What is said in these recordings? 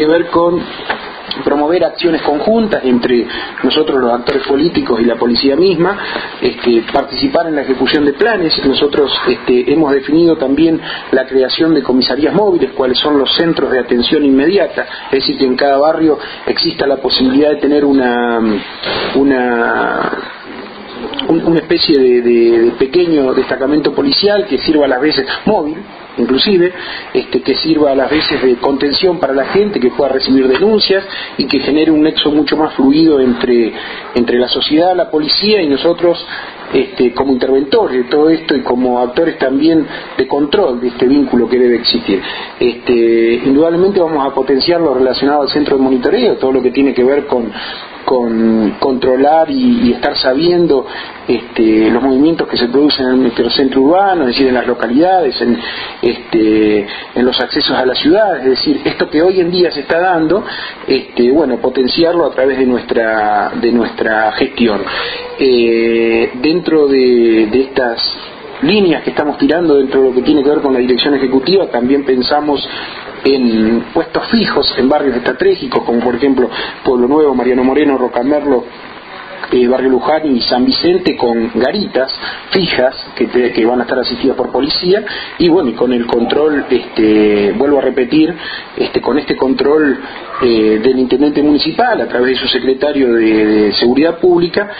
que ver con promover acciones conjuntas entre nosotros los actores políticos y la policía misma, este, participar en la ejecución de planes. Nosotros este, hemos definido también la creación de comisarías móviles, cuáles son los centros de atención inmediata, es decir, que en cada barrio exista la posibilidad de tener una, una una especie de, pequeño destacamento policial que sirva a las veces móvil, inclusive, este, que sirva a las veces de contención para la gente, que pueda recibir denuncias y que genere un nexo mucho más fluido entre, entre la sociedad, la policía y nosotros este, como interventores de todo esto y como actores también de control de este vínculo que debe existir. Este, indudablemente vamos a potenciar lo relacionado al centro de monitoreo, todo lo que tiene que ver con con controlar y, estar sabiendo este, los movimientos que se producen en el microcentro urbano, es decir, en las localidades, en, los accesos a la ciudad, es decir, esto que hoy en día se está dando, bueno, potenciarlo a través de nuestra gestión. Eh, dentro de, estas líneas que estamos tirando dentro de lo que tiene que ver con la dirección ejecutiva, también pensamos en puestos fijos en barrios estratégicos, como por ejemplo Pueblo Nuevo, Mariano Moreno, Rocamerlo, eh, Barrio Luján y San Vicente con garitas fijas que, van a estar asistidas por policía y bueno y con el control este vuelvo a repetir este con este control eh, del intendente municipal a través de su secretario de, seguridad pública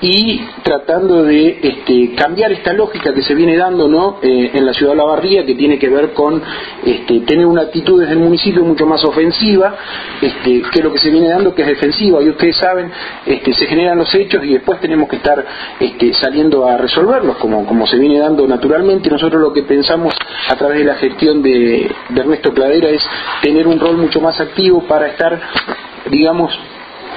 y tratando de este, cambiar esta lógica que se viene dando ¿no? Eh, en la ciudad de La Barría que tiene que ver con tener una actitud desde el municipio mucho más ofensiva que lo que se viene dando que es defensiva y ustedes saben se generan los hechos y después tenemos que estar este, saliendo a resolverlos como, como se viene dando naturalmente nosotros lo que pensamos a través de la gestión de, de Ernesto Cladera es tener un rol mucho más activo para estar, digamos,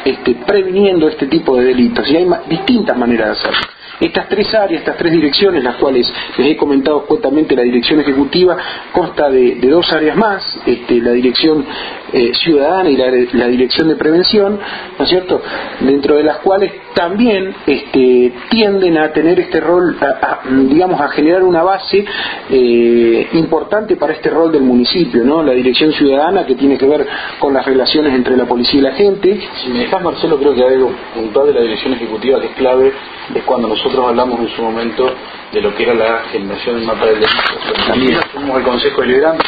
este, previniendo este tipo de delitos. Y hay distintas maneras de hacerlo. Estas tres áreas, estas tres direcciones, las cuales les he comentado justamente la dirección ejecutiva, consta de, dos áreas más, este, la dirección eh, ciudadana y la, dirección de prevención, ¿no es cierto?, dentro de las cuales también este, tienden a tener este rol, digamos, a generar una base eh, importante para este rol del municipio, ¿no? La dirección ciudadana que tiene que ver con las relaciones entre la policía y la gente. Si me dejas, Marcelo, creo que hay algo puntual de la dirección ejecutiva que es clave, es cuando nosotros hablamos en su momento de lo que era la generación del mapa del delito. También fuimos el Consejo Deliberante,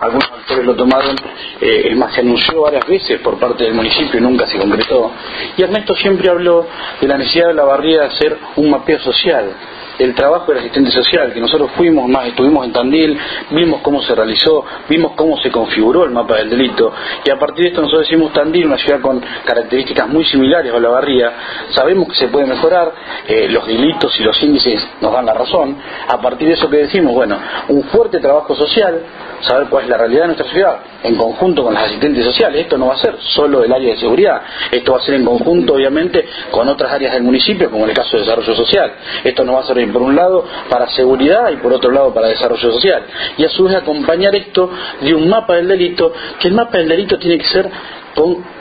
algunos actores lo tomaron, eh, es más, se anunció varias veces por parte del municipio y nunca se concretó. Y Ernesto siempre habló de la necesidad de la barriera de hacer un mapeo social el trabajo del asistente social, que nosotros fuimos más, estuvimos en Tandil, vimos cómo se realizó, vimos cómo se configuró el mapa del delito, y a partir de esto nosotros decimos Tandil, una ciudad con características muy similares a la barría, sabemos que se puede mejorar, eh, los delitos y los índices nos dan la razón, a partir de eso que decimos, bueno, un fuerte trabajo social, saber cuál es la realidad de nuestra ciudad, en conjunto con los asistentes sociales, esto no va a ser solo el área de seguridad, esto va a ser en conjunto obviamente con otras áreas del municipio, como en el caso de desarrollo social, esto no va a ser por un lado para seguridad y por otro lado para desarrollo social. Y a su vez acompañar esto de un mapa del delito, que el mapa del delito tiene que ser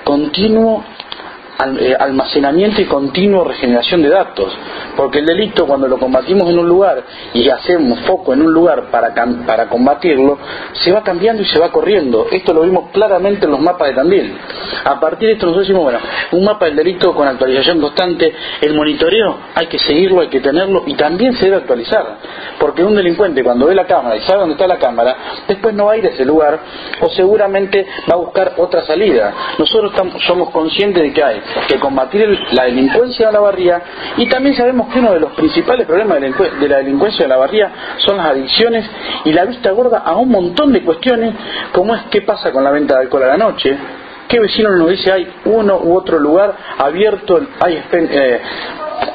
continuo eh, almacenamiento y continuo regeneración de datos, porque el delito cuando lo combatimos en un lugar y hacemos foco en un lugar para, para combatirlo, se va cambiando y se va corriendo. Esto lo vimos claramente en los mapas de Tandil. A partir de esto nosotros decimos, bueno, un mapa del delito con actualización constante, el monitoreo hay que seguirlo, hay que tenerlo y también se debe actualizar, porque un delincuente cuando ve la cámara y sabe dónde está la cámara, después no va a ir a ese lugar o seguramente va a buscar otra salida. Nosotros somos conscientes de que hay que combatir la delincuencia de la barría y también sabemos que uno de los principales problemas de la delincuencia de la barría son las adicciones y la vista gorda a un montón de cuestiones como es qué pasa con la venta de alcohol a la noche, ¿Qué vecino nos dice hay uno u otro lugar abierto, hay, eh,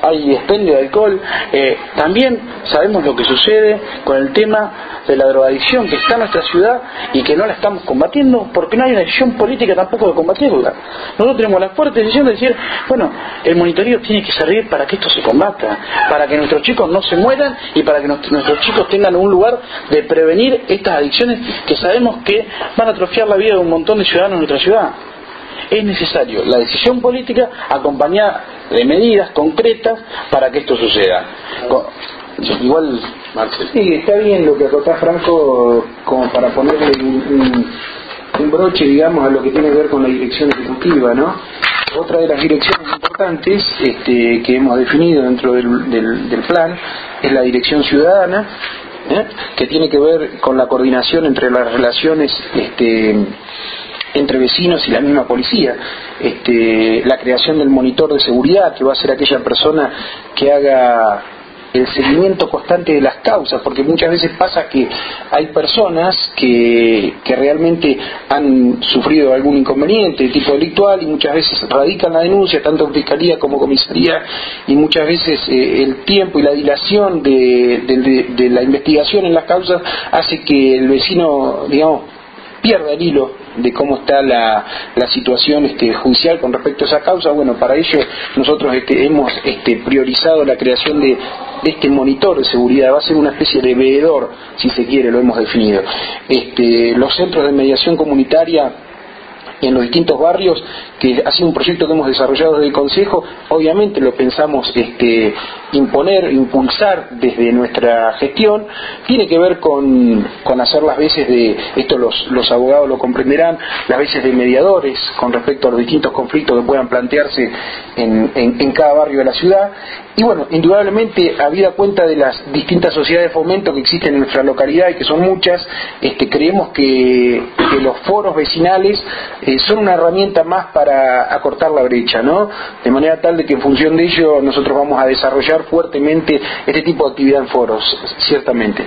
hay expendio de alcohol? Eh, también sabemos lo que sucede con el tema de la drogadicción que está en nuestra ciudad y que no la estamos combatiendo porque no hay una decisión política tampoco de combatirla. Nosotros tenemos la fuerte decisión de decir, bueno, el monitoreo tiene que servir para que esto se combata, para que nuestros chicos no se mueran y para que nuestros chicos tengan un lugar de prevenir estas adicciones que sabemos que van a atrofiar la vida de un montón de ciudadanos en nuestra ciudad es necesario la decisión política acompañada de medidas concretas para que esto suceda. Igual, Sí, está bien lo que acotá Franco como para ponerle un, un broche, digamos, a lo que tiene que ver con la dirección ejecutiva, ¿no? Otra de las direcciones importantes este, que hemos definido dentro del, del, plan es la dirección ciudadana, ¿eh? que tiene que ver con la coordinación entre las relaciones este, entre vecinos y la misma policía, este, la creación del monitor de seguridad, que va a ser aquella persona que haga el seguimiento constante de las causas, porque muchas veces pasa que hay personas que, que realmente han sufrido algún inconveniente de tipo delictual y muchas veces radican la denuncia, tanto en fiscalía como comisaría, y muchas veces eh, el tiempo y la dilación de, de la investigación en las causas hace que el vecino, digamos, pierda el hilo de cómo está la, la situación este, judicial con respecto a esa causa. Bueno, para ello nosotros este, hemos este, priorizado la creación de, este monitor de seguridad. Va a ser una especie de veedor, si se quiere, lo hemos definido. Este, los centros de mediación comunitaria en los distintos barrios, que ha sido un proyecto que hemos desarrollado desde el Consejo, obviamente lo pensamos este, imponer, impulsar desde nuestra gestión, tiene que ver con, hacer las veces de, esto los, abogados lo comprenderán, las veces de mediadores con respecto a los distintos conflictos que puedan plantearse en, en cada barrio de la ciudad, y bueno, indudablemente, habida cuenta de las distintas sociedades de fomento que existen en nuestra localidad y que son muchas, este, creemos que, los foros vecinales eh, son una herramienta más para acortar la brecha, ¿no? De manera tal de que en función de ello nosotros vamos a desarrollar fuertemente este tipo de actividad en foros, ciertamente.